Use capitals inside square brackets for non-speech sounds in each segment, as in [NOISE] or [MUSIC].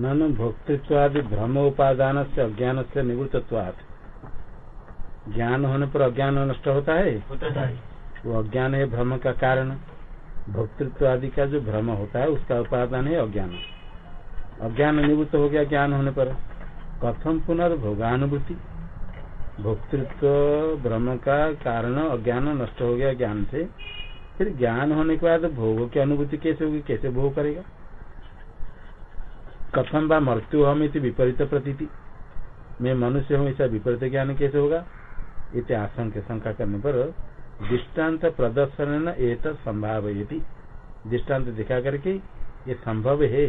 ननु भोक्तृत्वादि भ्रम उपादान से अज्ञान से निवृत्तवाद ज्ञान होने पर अज्ञान नष्ट होता है? वो अज्ञान है भ्रम का कारण। भोक्तृत्व आदि का जो भ्रम होता है उसका उपादान है अज्ञान। अज्ञान निवृत्त हो गया ज्ञान होने पर। कथम पुनर्भोगानुभूति? भोक्तृत्व भ्रम का कारण अज्ञान नष्ट हो गया ज्ञान से। फिर ज्ञान होने के बाद भोग की अनुभूति कैसे होगी? कैसे भोग करेगा? कथम बा मृत्यु हम इति विपरीत प्रतीति मैं मनुष्य हूँ, ऐसा विपरीत ज्ञान कैसे होगा? इति आशंक शंका करने पर दृष्टांत प्रदर्शन एक संभाव दृष्टांत दिखा करके ये संभव है,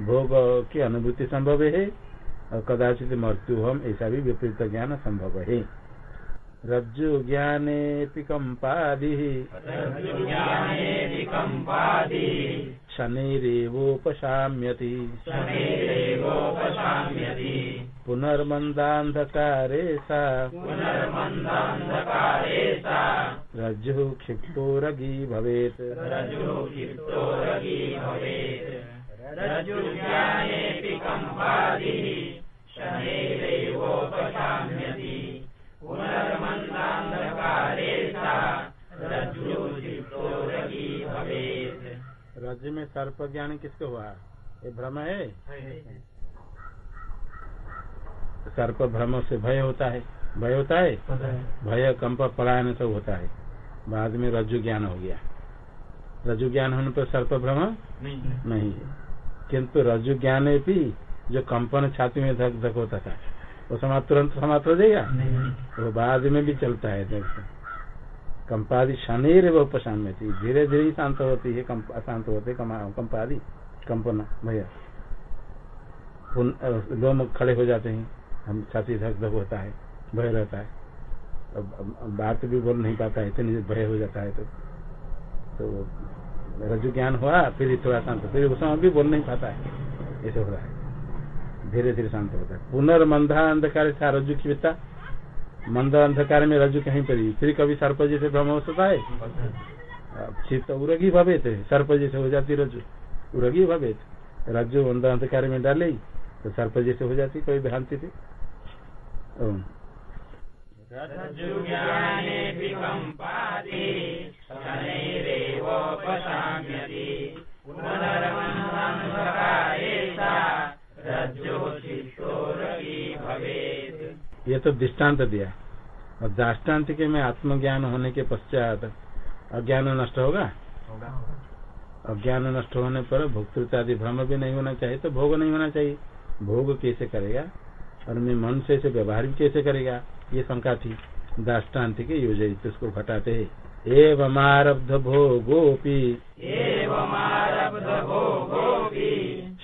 भोग की अनुभूति संभव है, और कदाचित मृत्यु हम ऐसा भी विपरीत ज्ञान संभव है। रज्जु ज्ञाने कंपादि शनिरेवोपशाम्यति। पुनर्मन्दान्धकारे सा रज्जु क्षिप्तोरगी भवेत्। रज में सर्प ज्ञान किसको हुआ? ये भ्रम है? सर्प भ्रम से भय होता है। भय होता है? भय कंप पलायन सब होता है। बाद में रज्जु ज्ञान हो गया। रज्जु ज्ञान होने पर सर्प भ्रम नहीं। है। किंतु रज्जु ज्ञान भी जो कंपन छाती में धक धक होता था वो समाप्त तुरंत समाप्त हो जाएगा? वो बाद में भी चलता है। कंपादि शनिर वो उपशान में थी धीरे धीरे शांत होती है अशांत होते कंपादि कंपन, भैया। लोग खड़े हो जाते हैं। हम छाती धक धक होता है, भय रहता है। अब बात भी बोल नहीं पाता है, इतनी भय हो जाता है तो। तो रजु ज्ञान हुआ, फिर थोड़ा शांत, फिर उस समय भी बोल नहीं पाता है। ऐसे हो रहा है। धीरे धीरे शांत होता है। पुनर्मंधा अंधकार था रज्जु की वित्ता मंद अंधकार में रज्जु कहीं पर फिर कभी सर्प जैसे भ्रम हो सकता है चित्त उरगी भवे थे। सर्प जैसे हो जाती रज्जु उरगी भवे रज्जु मंद अंधकार में डाले। तो सर्प जैसे हो जाती कोई भ्रांति थी? ये तो दृष्टांत दिया और दृष्टांत के में आत्मज्ञान होने के पश्चात अज्ञान नष्ट होगा? अज्ञान नष्ट होने पर भोक्तृता आदि भ्रम भी नहीं होना चाहिए तो भोग नहीं होना चाहिए। भोग कैसे करेगा? और मैं मन से इसे व्यवहार भी कैसे करेगा? ये शंका थी। दाष्टान्त के योजित उसको घटाते है। एवं आरब्ध भोगोपी।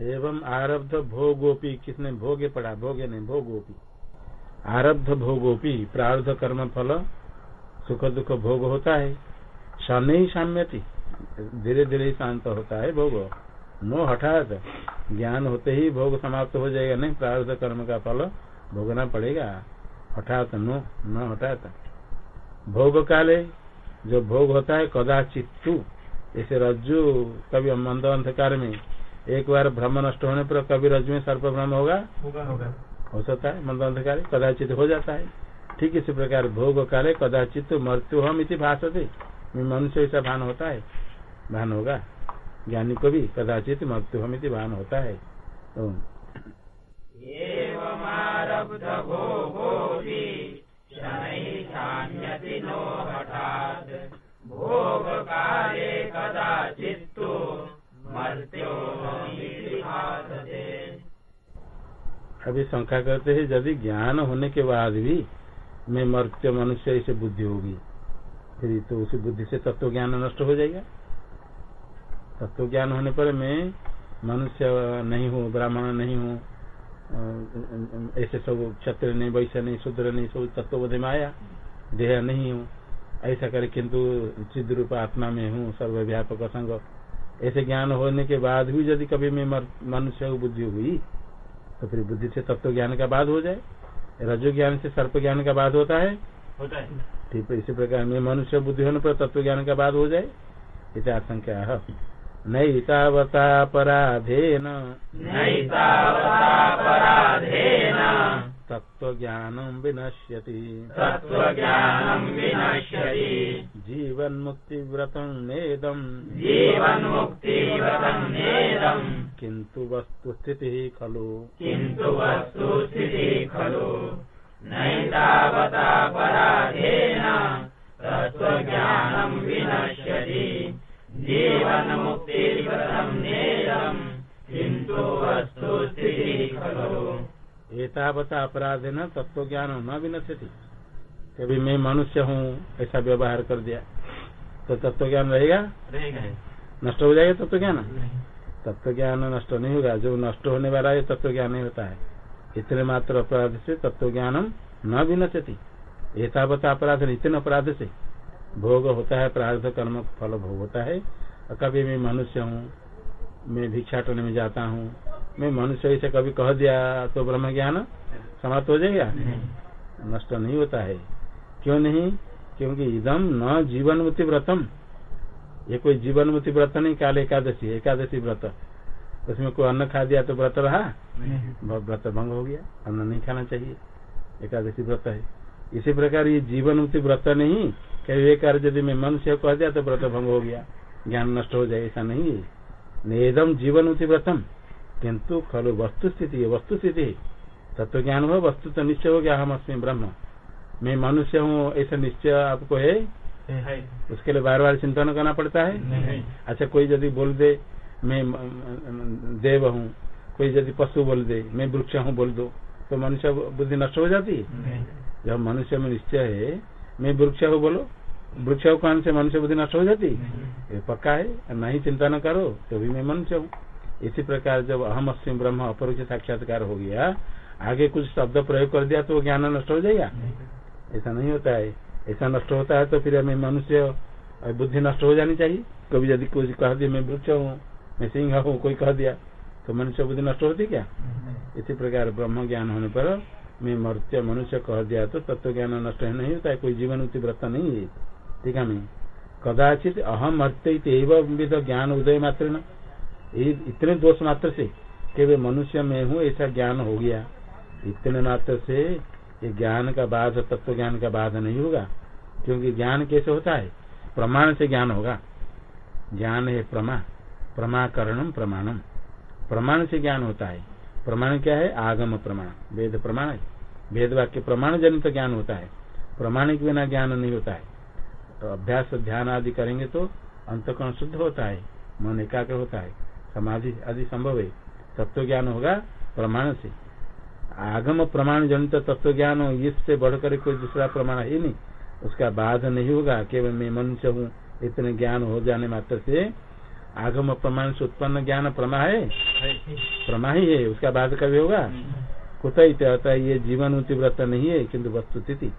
एवं आरब्ध भोगोपी, किसने भोगे पड़ा? भोगे नहीं, भोगोपी। आरब्ध भोगोपी, प्रार्ध कर्म फल, सुख दुख भोग होता है। शनि ही साम्यति धीरे धीरे ही शांत होता है भोग। नो हठात। ज्ञान होते ही भोग समाप्त हो जाएगा। नहीं प्रारब्ध कर्म का फल भोगना पड़ेगा। हठात नो, न हठात। भोग काले, जो भोग होता है कदाचित तू ऐसे रज्जु, कभी मंद अंधकार में एक बार भ्रम नष्ट होने पर कभी रज में सर्प भ्रम होगा? होगा होगा। हो सकता है मंद अंधकार कदाचित हो जाता है। ठीक इसी प्रकार भोग काले कदाचित मृत्यु हम इति भाषते मनुष्य ऐसा भान होता है। भान होगा? ज्ञानी को भी कदाचित मृत्यु हम इति भान होता है। तो भोग काले कदाचित्तु अभी शंका करते हैं यदि ज्ञान होने के बाद भी मैं मर्त्य मनुष्य ऐसे बुद्धि होगी, फिर तो उसी बुद्धि से तत्व ज्ञान नष्ट हो जाएगा। तत्व ज्ञान होने पर मैं मनुष्य नहीं हूँ, ब्राह्मण नहीं हूँ ऐसे सब क्षत्र नहीं, वैश्य नहीं, शूद्र नहीं, सब तत्व तत्वबोध में आया देह नहीं हूँ। ऐसा करे किंतु चिद रूप आत्मा में हूँ, सर्वव्यापक संग। ऐसे ज्ञान होने के बाद भी यदि कभी मैं मनुष्य को बुद्धि हुई तो फिर बुद्धि से तत्व ज्ञान का बाद हो जाए। रजो ज्ञान से सर्प ज्ञान का बाद होता है। होता है। ठीक है इसी प्रकार में मनुष्य बुद्धि होने पर तत्व ज्ञान का बाद हो जाए। इसे आशंका। है नहीं तावता पराधेन ज्ञानम विनश्यति। तत्त्वज्ञानम् विनश्यति। जीवन मुक्ति व्रतम नेदम। जीवन्मुक्तिव्रतम् नेदम्। किंतु वस्तु स्थिति खलु। किन्तु वस्तुस्थितिः खलु। नैतावतापराधेन तत्त्वज्ञानम् विनश्यति। नेदम्। किन्तु वस्तुस्थितिः खलु। एतावता अपराध न तत्व ज्ञान न विनश्यति। कभी मैं मनुष्य हूँ ऐसा व्यवहार कर दिया तो तत्व ज्ञान रहेगा? रहेगा। नष्ट हो जाएगा तत्व ज्ञान तत्व ज्ञान नष्ट नहीं होगा। जो नष्ट होने वाला है तत्व ज्ञान नहीं होता है। इतने मात्र अपराध से तत्व ज्ञानम न विनश्यति। एतावता अपराध इतने अपराध से। भोग होता है प्रार्थ कर्म फल भोग होता है। कभी मैं मनुष्य हूँ मैं भिक्षाटन में जाता हूँ मैं मनुष्य ऐसे कभी कह दिया तो ब्रह्म ज्ञान समाप्त हो जाएगा? नष्ट नहीं होता है। क्यों नहीं? क्योंकि इदम न जीवन मुक्ति व्रतम। ये कोई जीवन मुक्ति व्रत नहीं काल एकादशी एकादशी व्रत। उसमें कोई अन्न खा दिया तो व्रत रहा? व्रत भंग हो गया। अन्न नहीं खाना चाहिए। एकादशी व्रत है। इसी प्रकार ये जीवन मुक्ति व्रत नहीं कभी एक कार्य यदि मैं मनुष्य को कह दिया तो व्रत भंग हो गया। ज्ञान नष्ट हो जाए ऐसा नहीं है। नेदम जीवन मुक्ति व्रतम। किंतु खलु वस्तु स्थिति है वस्तु स्थिति तत्व ज्ञान हो वस्तु तो निश्चय हो गया हम अस्मी ब्रह्म। मैं मनुष्य हूँ ऐसा निश्चय आपको है? उसके लिए बार बार चिंतन करना पड़ता है? अच्छा कोई यदि बोल दे मैं देव हूँ। कोई यदि पशु बोल दे मैं वृक्ष हूँ बोल दो तो मनुष्य बुद्धि नष्ट हो जाती है? जब मनुष्य में निश्चय है मैं वृक्ष हूँ बोलो वृक्ष कहने से मनुष्य बुद्धि नष्ट हो जाती पक्का है? नहीं चिंता न करो तो भी मैं मनुष्य हूँ। इसी प्रकार जब अहम अस्म ब्रह्म अपरोक्ष साक्षात्कार हो गया, आगे कुछ शब्द प्रयोग कर दिया तो वो ज्ञान नष्ट हो जाएगा? ऐसा नहीं होता है। ऐसा नष्ट होता है तो फिर हमें मनुष्य बुद्धि नष्ट हो जानी चाहिए। कभी यदि कुछ कह दिया, मैं वृक्ष हूँ, मैं सिंह हूँ, कोई कह दिया तो मनुष्य बुद्धि नष्ट होती क्या? इसी प्रकार ब्रह्म ज्ञान होने पर मैं मर्त्य मनुष्य कह दिया तो तत्व ज्ञान नष्ट नहीं होता है, कोई जीवन व्रत नहीं है। ठीक है, मैं। कदाचित अहम मर्त्य विध ज्ञान उदय मात्र न इतने दोष मात्र से केवल मनुष्य में हूँ, ऐसा ज्ञान हो गया। इतने मात्र से ये ज्ञान का बाध तत्व ज्ञान का बाध नहीं होगा, क्योंकि ज्ञान कैसे होता है? प्रमाण से ज्ञान होगा। ज्ञान है प्रमा, प्रमाकरणम प्रमाणम। प्रमाण से ज्ञान होता है। प्रमाण क्या है? आगम प्रमाण। वेद प्रमाण है। वेद वाक्य प्रमाण जनित ज्ञान होता है। प्रमाण के बिना ज्ञान नहीं होता है। तो अभ्यास, ध्यान आदि करेंगे तो अंतकरण शुद्ध होता है। मन एकाग्र होता है। समाधि आदि संभव है। तत्व ज्ञान होगा प्रमाण से। आगम प्रमाण जनित तत्व ज्ञान इससे बढ़कर कोई दूसरा प्रमाण है नहीं। उसका बाध नहीं होगा, केवल मैं मनुष्य हूँ, इतने ज्ञान हो जाने मात्र से आगम प्रमाण से उत्पन्न ज्ञान प्रमा है। प्रमा ही है, उसका बाध कभी होगा? कुत होता है ये जीवन व्रत नहीं है किन्तु वस्तु स्थिति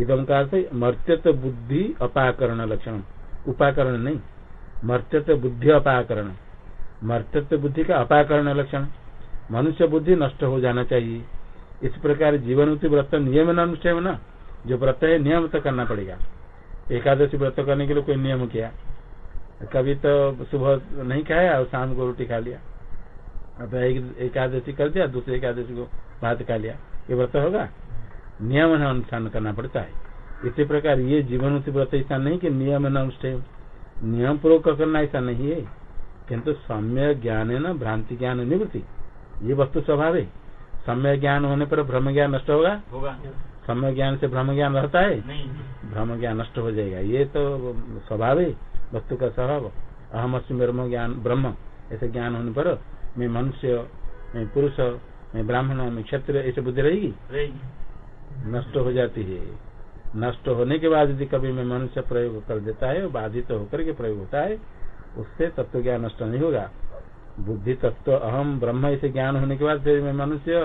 इदम का अर्थ मर्त्यत्व बुद्धि अपाकरण लक्षण। उपाकरण नहीं। मर्त्यत्व बुद्धि अपाकरण। मर्त्यत्व बुद्धि का अपाकरण लक्षण। मनुष्य बुद्धि नष्ट हो जाना चाहिए। इस प्रकार जीवन व्रत नियम न अनुष्ठेय न? जो व्रत है, नियम तो करना पड़ेगा। एकादशी व्रत करने के लिए कोई नियम किया? कभी तो सुबह नहीं खाया और शाम को रोटी खा लिया। अब एक एकादशी कर दिया, दूसरे एकादशी को भात खा लिया। ये व्रत होगा? नियम न अनुष्ठान करना पड़ता है। इसी प्रकार ये जीवन व्रत ऐसा नहीं कि नियम न अनुष्ठेय नियम पूर्वक करना ऐसा नहीं है। किंतु सम्य ज्ञान है न भ्रांति ज्ञान निवृत्ति। ये वस्तु स्वभाव है। सम्य ज्ञान होने पर ब्रह्म ज्ञान नष्ट होगा? होगा। सम्य ज्ञान से ब्रह्म ज्ञान रहता है? नहीं। भ्रम ज्ञान नष्ट हो जाएगा। ये तो स्वभाव है वस्तु का स्वभाव। अहम अस्मि ब्रह्म ज्ञान ब्रह्म ऐसे ज्ञान होने पर मैं मनुष्य मैं पुरुष मैं ब्राह्मण मैं क्षत्रिय ऐसे बुद्धि रहेगी? रहेगी। नष्ट हो जाती है। नष्ट होने के बाद यदि कभी मैं मनुष्य प्रयोग कर देता है बाधित तो होकर के प्रयोग होता है उससे तत्व ज्ञान नष्ट नहीं होगा। बुद्धि तत्व अहम ब्रह्म ऐसे ज्ञान होने के बाद फिर मैं मनुष्य,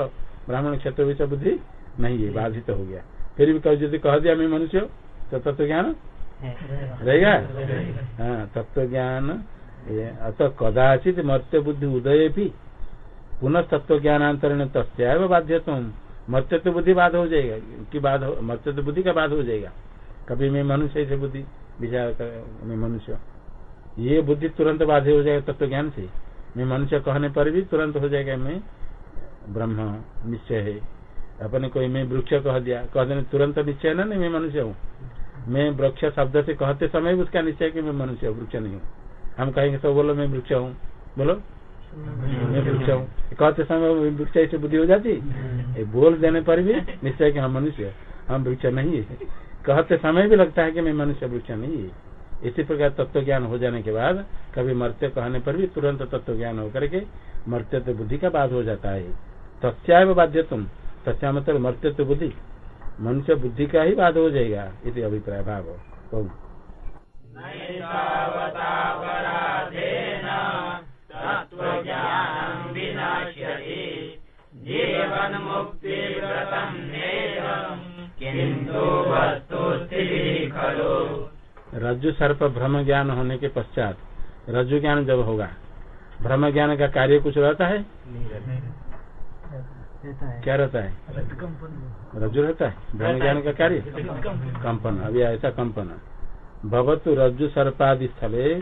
ब्राह्मण क्षेत्र विषय बुद्धि नहीं है, बाधित हो गया। फिर भी कभी यदि कह दिया मैं मनुष्य तो तत्व ज्ञान रहेगा? हाँ तत्व ज्ञान अतः कदाचित मर्त्य बुद्धि उदय भी। पुनः तत्व ज्ञानांतरण तस्व बाध्य तुम मर्त्यत्व बुद्धि बाध हो जाएगा, कि बाध मर्त्यत्व बुद्धि का बाध हो जाएगा। कभी मैं मनुष्य ऐसे बुद्धि, विचार कर, मैं मनुष्य। ये बुद्धि तुरंत बाध्य हो जाएगा तत्व ज्ञान से। मैं मनुष्य कहने पर भी तुरंत हो जाएगा मैं ब्रह्म निश्चय है। अपने कोई मैं वृक्ष कह दिया कह देने तुरंत निश्चय है ना नहीं मैं मनुष्य हूँ। मैं वृक्ष शब्द से कहते समय भी उसका निश्चय कि मैं मनुष्य हूँ वृक्ष नहीं हूँ। हम कहेंगे तो बोलो मैं वृक्ष हूँ। बोलो? मैं वृक्ष हूँ। कहते समय वृक्ष ऐसी बुद्धि हो जाती? बोल देने पर भी निश्चय कि हम मनुष्य हम वृक्ष नहीं है। कहते समय भी लगता है कि मैं मनुष्य वृक्ष नहीं है। इसी प्रकार तत्व ज्ञान हो जाने के बाद कभी मर्त्य कहने पर भी तुरंत तत्व ज्ञान होकर के मर्त्यत्व बुद्धि का बाध हो जाता है। तस्याव बाध्य तुम तस्या मतलब मर्त्यत्व बुद्धि। मनुष्य बुद्धि का ही बाध हो जाएगा, इति अभिप्राय भाव। नैतावतापराधेन तत्त्वज्ञानं विनाश्यति। जीवन्मुक्तिव्रतं नेयम् खलु रज्जु सर्प भ्रम ज्ञान होने के पश्चात रज्जु ज्ञान जब होगा भ्रम ज्ञान का कार्य कुछ रहता है? क्या रहता है? रज्जु रहता है? भ्रम ज्ञान का कार्य? कंपन। अभी ऐसा कंपन। भवतु रज्जु सर्पादि स्थले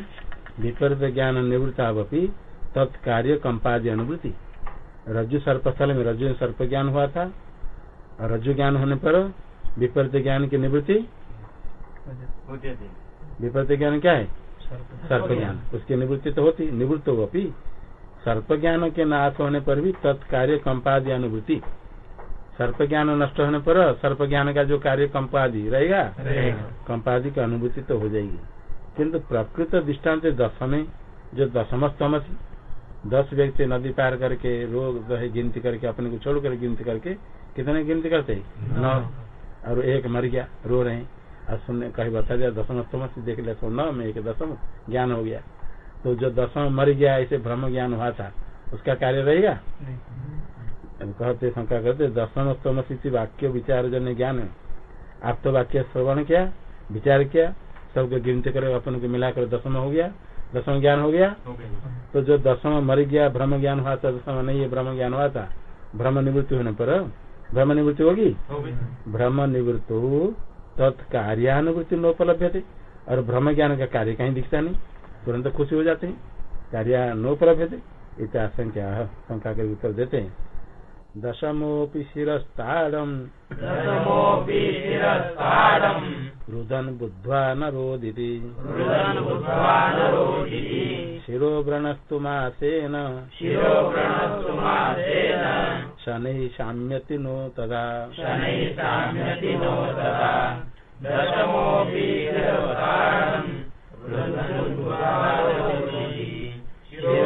विपरीत ज्ञान निवृत्तावपी तत्कार्य कंपादि अनुभूति। रज्जु सर्प स्थल में रज्जु सर्प ज्ञान हुआ था। और रज्जु ज्ञान होने पर विपरीत ज्ञान की निवृत्ति? विपरीत ज्ञान क्या है? सर्प ज्ञान उसकी निवृत्ति तो होती निवृत्त हो अपनी सर्प ज्ञान के नाश होने पर भी तत्कार्य कंपादि अनुभूति सर्प ज्ञान नष्ट होने पर सर्प ज्ञान का जो कार्य कंपादि रहेगा कंपादि की अनुभूति तो हो जाएगी। किंतु प्रकृत दृष्टांत दस में जो दशम स्तमस दस व्यक्ति नदी पार करके रोग रहे गिनती करके अपने को छोड़ कर गिनती करके कितने गिनती करते नौ। और एक मर गया रो रहे हैं। और सुनने कहीं बता दिया दसम स्तम से देख लिया तो नौ में एक दसम ज्ञान हो गया। तो जो दसम मर गया ऐसे ब्रह्म ज्ञान हुआ था उसका कार्य रहेगा? कहते शंका करते दसम स्तम स्थिति वाक्य विचार जन्य ज्ञान है। आप तो वाक्य श्रवण किया विचार किया सबको गिनती करे अपन को मिलाकर दसम हो गया दसम ज्ञान हो गया। तो जो दसम मर गया ब्रह्म ज्ञान हुआ था दसम नहीं ब्रह्म ज्ञान हुआ था। ब्रह्म निवृत्ति होने पर ब्रह्म निवृत्ति होगी? ब्रह्म निवृत्तो तत्कार्यानुवृत्ति नोपलब्ध थे और ब्रह्म ज्ञान का कार्य कहीं दिखता नहीं तुरंत खुशी हो जाते हैं। कार्य नोपलब्ध थे इतना आशंका शंका के उत्तर देते हैं। दशमोपि शिरस्ताड़म। रुदन बुद्ध्वा न रोदिति। रुदन् बुद्ध्वा न रोदिति। शिरो व्रणस्तु मासेन। शिरो प्रणस्तु मासेन। शनैः शाम्यति नो तदा। शनैः साम्यति नो तदा। दशमोऽपि शिरस्ताडम् रुदन् शिरो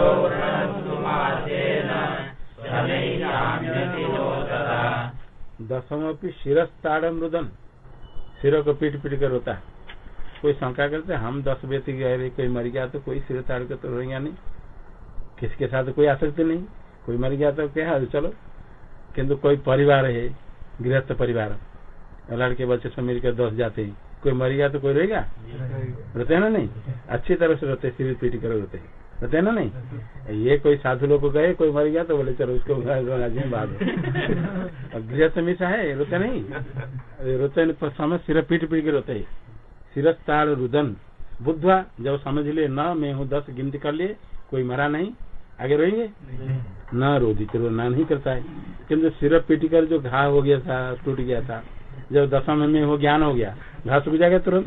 नो तदा। शिरस्ताड़म सिरों को पीट पीट कर रोता। कोई शंका करते हम दस व्यक्ति गए कोई मर गया तो कोई सिर ताड़ के तो रोएँगे नहीं? किसके साथ कोई आसक्ति नहीं? कोई मर गया तो क्या चलो। किंतु कोई परिवार है, गृहस्थ परिवार। लड़के बच्चे सब मिलकर दस जाते हैं। कोई मर गया तो कोई रहेगा रोते हैं ना नहीं? अच्छी तरह से रोते सिर पीट कर रोते हैं। रोते हैं ना नहीं? ये कोई साधु लोग को गए कोई मर गया तो बोले, चलो उसको बाद गृहस्थ मिशा है, रोते नहीं। रोते पर समय सिर पीट पीट के रोते हैं। सिरस्ताड़ रुदन। बुद्धवा, जब समझ लिए न, मैं हूँ, दस गिनती कर लिए, कोई मरा नहीं। आगे रोएँगे? न रोदित रोना नहीं करता है। किंतु सिर पीट कर जो घाव हो गया था टूट गया था जब दसम में वो ज्ञान हो गया घास सूख जाएगा तुरंत?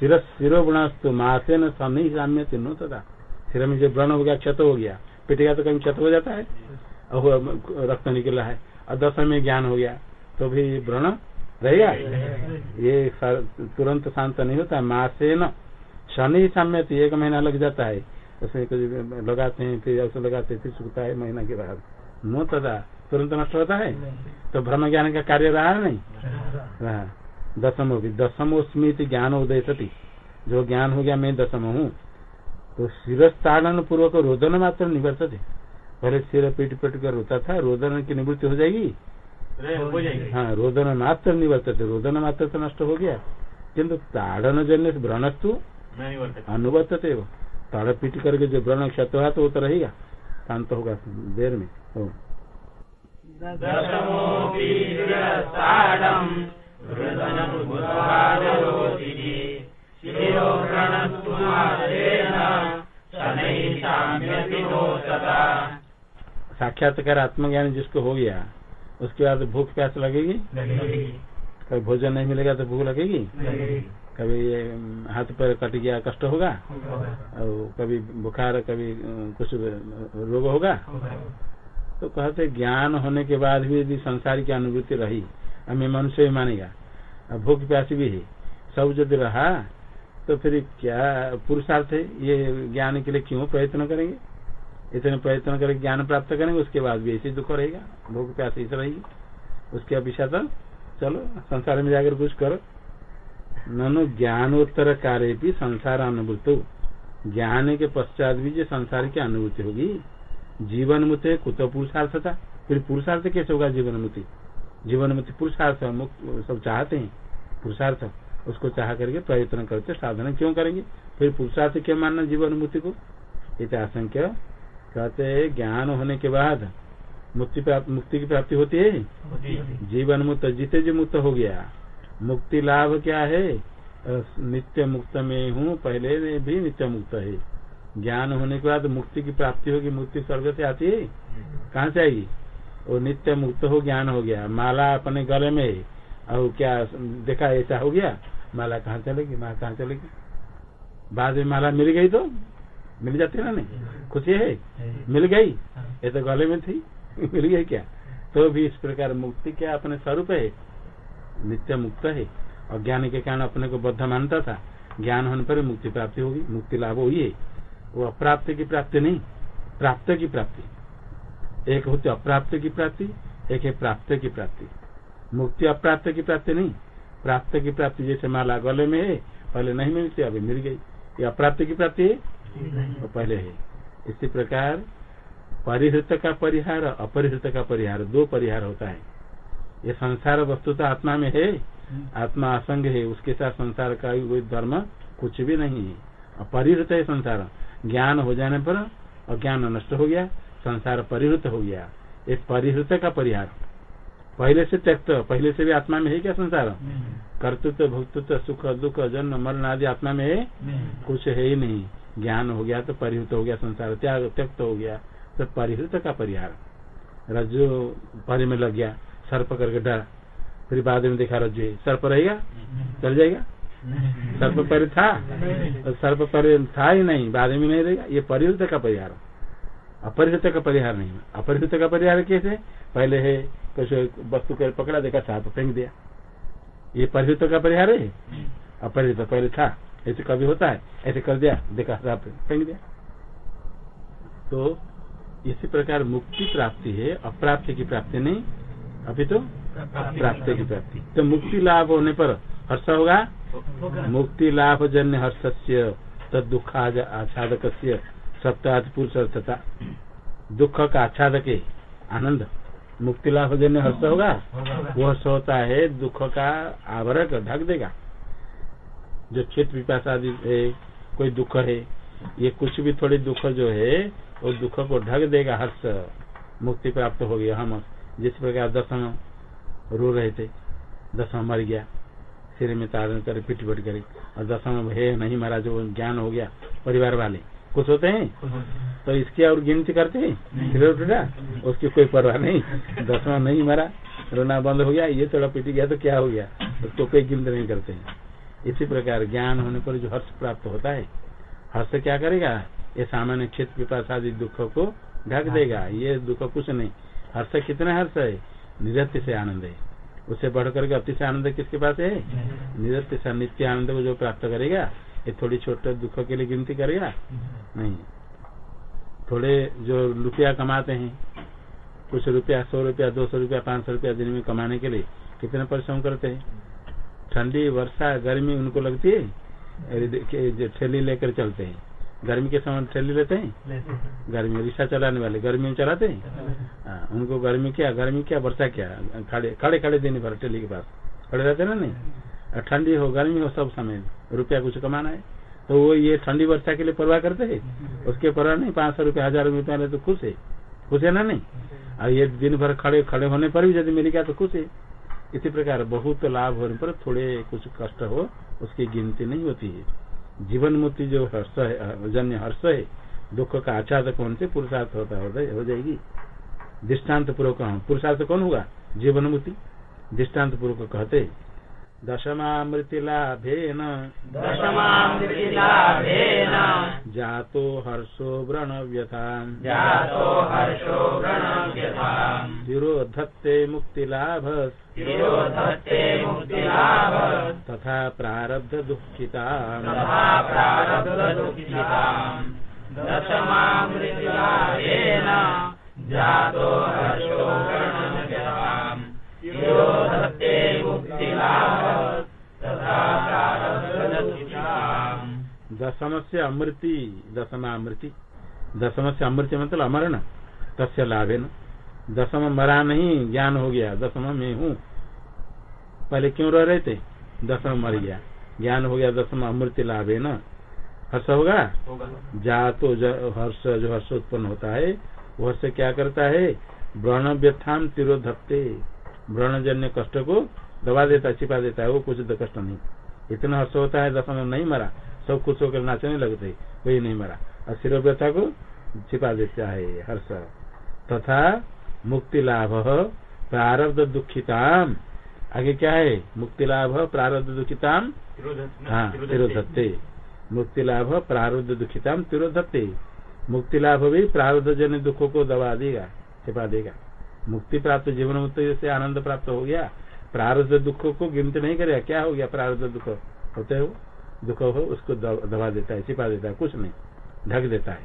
सिर सिरो गुणास्तु मासे न सनी साम्य चिन्ह तथा। सिर में जब व्रण हो गया क्षत हो गया पिटेगा तो कहीं क्षत हो जाता है? और रक्त निकला है। और दसम में ज्ञान हो गया तो भी व्रण रहेगा? ये तुरंत शांत नहीं होता। मासे न शनि साम्य एक महीना लग जाता है। उसमें कुछ लगाते हैं फिर औषध लगाते हैं फिर सूखता है महीना के बाद। नो तथा तुरंत नष्ट होता है? तो ब्रह्म ज्ञान का कार्य रहा है नहीं? रहा। दसम भी दसमो स्मृति ज्ञान उदय सती जो ज्ञान हो गया मैं दसम हूँ। तो शिरस्ताड़न पूर्वक रोदन मात्र निवर्तते। पहले सिर पीट पीट कर रोता था रोदन की निवृत्ति हो जाएगी? हो जाएगी। हाँ रोदन मात्र निवर्तते। रोदन मात्र तो नष्ट हो गया। किन्तु ताड़न जन्य अनुवर्तते वो। ताड़ पीट करके जो व्रण क्षत हुआ तो वो तो रहेगा। शांत होगा देर में। हो साक्षात्कार आत्मज्ञान जिसको हो गया उसके बाद भूख प्यास लगेगी? कभी भोजन नहीं मिलेगा तो भूख लगेगी। कभी ये, हाथ पैर कट गया कष्ट होगा? और कभी बुखार कभी कुछ रोग होगा? तो कहते ज्ञान होने के बाद भी यदि संसार की अनुभूति रही हमें मनुष्य ही मानेगा। और भूख प्यास भी है सब यदि रहा तो फिर क्या पुरुषार्थ है? ये ज्ञान के लिए क्यों प्रयत्न करेंगे? इतने प्रयत्न करके ज्ञान प्राप्त करेंगे उसके बाद भी ऐसे दुख रहेगा। भूख प्यास ऐसे रहेगी उसके अपेक्षा तो चलो संसार में जाकर कुछ करो। ननु ज्ञानोत्तर कार्य भी संसार अनुभूत ज्ञान के पश्चात भी जो संसार की अनुभूति होगी। जीवन मुते कुत पुरुषार्थ था फिर पुरुषार्थ कैसे होगा जीवन मुति जीवन मुति पुरुषार्थ मुक्त सब चाहते हैं। पुरुषार्थ उसको चाह करके प्रयत्न करते साधना क्यों करेंगे? फिर पुरुषार्थ क्यों मानना जीवन मुक्ति को? इत आशंक्य। कहते हैं ज्ञान होने के बाद मुक्ति मुक्ति की प्राप्ति होती है? जीवन मुक्त जीते जो मुक्त हो गया। मुक्ति लाभ क्या है? नित्य मुक्त में हूँ, पहले भी नित्य मुक्त है। ज्ञान होने के बाद मुक्ति की प्राप्ति होगी, मुक्ति स्वर्ग से आती है? कहाँ से आएगी वो नित्य मुक्त हो, ज्ञान हो गया। माला अपने गले में है। और क्या देखा, ऐसा हो गया? माला कहाँ चलेगी माला कहाँ चलेगी बाद में माला मिल गई तो? मिल जाती ना नहीं? खुशी है? मिल गई? ये तो गले में थी। [LAUGHS] मिल गई क्या? तो भी इस प्रकार मुक्ति क्या अपने स्वरूप है? नित्य मुक्त है। अज्ञान के कारण अपने को बद्ध मानता था, ज्ञान होने पर मुक्ति प्राप्ति होगी, मुक्ति लाभ हुई है। वो अप्राप्त की प्राप्ति नहीं, प्राप्त की प्राप्ति। एक होती अप्राप्त की प्राप्ति, एक है प्राप्त की प्राप्ति। मुक्ति अप्राप्त की प्राप्ति नहीं, प्राप्त की प्राप्ति जैसे माला गले में है, पहले नहीं मिलती, अभी मिल गई। ये अप्राप्त की प्राप्ति है? पहले है। इसी प्रकार, परिहृत का परिहार अपरिहृत का परिहार, दो परिहार होता है। ये संसार वस्तु तो आत्मा में है आत्मा असंग है उसके साथ संसार का कोई धर्म कुछ भी नहीं है। परिहृत है संसार। ज्ञान हो जाने पर अज्ञान नष्ट हो गया संसार परिहृत हो गया। ये परिहृत का परिहार। पहले से त्यक्त पहले से भी आत्मा में है क्या संसार? कर्तृत्व भोक्तृत्व सुख दुख जन्म मरण आदि आत्मा में है? कुछ है ही नहीं। ज्ञान हो गया तो परिहृत हो गया संसार त्याग त्यक्त हो गया। तो परिहृत का परिहार। रज्जु परि में लग गया। सर्प करके फिर बाद में देखा रज्जु सर्प रहेगा? चल जाएगा? सर्प पर था? और सर्प पर था ही नहीं, बाद में नहीं रहेगा? ये परिहृत का परिहार। अपरिहृत का परिहार नहीं अपरिहृत का परिहार कैसे? पहले है वस्तु कर पकड़ा, देखा, साथ फेंक दिया। ये परिहृत का परिहार है? अपरिहृत पहले था, ऐसे कभी होता है। ऐसे कर दिया, देखा, साथ फेंक दिया। तो इसी प्रकार मुक्ति प्राप्ति है, अप्राप्ति की प्राप्ति नहीं। अभी तो प्राप्ति की प्राप्ति। तो मुक्ति लाभ होने पर हर्ष होगा? मुक्ति लाभ जन्य हर्ष से तद दुख आच्छादक सप्ताह पुरुष अर्थता दुख का आच्छादक आनंद। मुक्ति लाभ जन्य हर्ष होगा? वो हर्ष होता है दुख का आवरक ढक देगा। जो क्षेत्र पिपास आदि है कोई दुख है ये कुछ भी थोड़ी दुख जो है वो दुख को ढक देगा हर्ष। मुक्ति प्राप्त हो गया हम जिस प्रकार दसम रो रहे थे दसम मर गया सिर में तारण करे पिट पिट करे। और दसम है नहीं मरा जो ज्ञान हो गया परिवार वाले। कुछ होते हैं? तो इसकी और गिनती करते हैं? फिर टूटा उसकी कोई परवाह नहीं। दसवां नहीं मरा रोना बंद हो गया ये थोड़ा पिट गया तो क्या हो गया? उसको कोई गिनती नहीं करते हैं। इसी प्रकार ज्ञान होने पर जो हर्ष प्राप्त होता है हर्ष क्या करेगा? ये सामान्य क्षेत्र पिपास आदि दुख को ढक देगा। ये दुख कुछ नहीं। हर्ष कितना हर्ष है? निरत्य से आनंद है। उससे बढ़कर के से आनंद किसके पास है? निरत्य से नित्य आनंद को जो प्राप्त करेगा, ये थोड़ी छोटे दुख के लिए गिनती करेगा? नहीं। थोड़े जो रुपया कमाते हैं, कुछ रुपया, सौ रुपया, दो सौ रुपया, पाँच सौ रुपया दिन में कमाने के लिए कितने परिश्रम करते हैं? ठंडी, वर्षा, गर्मी उनको लगती है? ठेली लेकर चलते हैं। गर्मी के समय ठेली लेते हैं? गर्मी में रिक्शा चलाने वाले गर्मी में चलाते हैं? हाँ, उनको गर्मी क्या गर्मी क्या वर्षा क्या? खड़े खड़े खड़े दिन भर ठेली के पास। खड़े रहते ना नहीं? ठंडी हो गर्मी हो सब समय रुपया कुछ कमाना है। तो वो ये ठंडी वर्षा के लिए परवाह करते है? उसके परवाह नहीं पाँच सौ रुपये हज़ार रुपये तो खुश है। खुश है ना नहीं? और ये दिन भर खड़े खड़े होने पर भी यदि मिल गया तो खुश है। इसी प्रकार बहुत लाभ होने पर थोड़े कुछ कष्ट हो उसकी गिनती नहीं होती है। जीवन मुक्ति जो हर्ष है जन्य हर्ष है, दुख का आच्छादक कौन से? पुरुषार्थ होता हो जाएगी। दृष्टांत पूर्वक पुरुषार्थ कौन होगा? जीवन मुक्ति दृष्टांत पूर्वक कहते दशमामृतिलाभेन। दशमामृतिलाभेन। जातो हर्षो व्रणव्यथाम्। जातो हर्षो व्रणव्यथाम्। तिरोधत्ते मुक्तिलाभ तिरोधत्ते मुक्तिलाभ तथा प्रारब्ध दुःखिता तथा दशमामृतिलाभेन। जातो हर्षो व्रणव्यथाम्। प्रारब्धदुःखिताम् दशम से अमृति दशमा अमृति दशम से अमृति मतलब अमरण तस्य न दशम मरा नहीं ज्ञान हो गया। दशम में हूँ। पहले क्यों रह रहे थे? दशम मर गया। ज्ञान हो गया दशम अमृति लाभे न हर्ष होगा? जा तो ज- हर्ष जो हर्ष उत्पन्न होता है वो हर्ष क्या करता है? व्रण व्यथाम तिरोधत्ते। व्रणजन्य कष्ट को दबा देता है छिपा देता है वो कुछ तो कष्ट नहीं। इतना हर्ष होता है दशम में नहीं मरा सब खुश होकर नाचने लगते वही नहीं मरा। और सिर व्यथा को छिपा देता है हर्ष। तथा मुक्ति लाभ प्रारब्ध दुखिताम। आगे क्या है? मुक्ति लाभ प्रारब्ध दुखिताम? हाँ तिरोधत्ते। मुक्ति लाभ प्रारब्ध दुखिताम तिरोधत्ते। मुक्ति लाभ भी प्रारब्ध जन दुखों को दबा देगा छिपा देगा। मुक्ति प्राप्त जीवन मुक्ति से आनंद प्राप्त हो गया। प्रारब्ध दुख को गिनती नहीं करेगा। क्या हो गया प्रारब्ध दुख? होते हो? दुख हो, उसको दबा देता है, छिपा देता है, कुछ नहीं। ढक देता है।